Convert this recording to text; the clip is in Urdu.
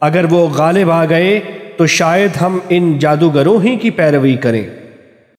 اگر وہ غالب آ گئے تو شاید ہم ان جادوگروں ہی کی پیروی کریں۔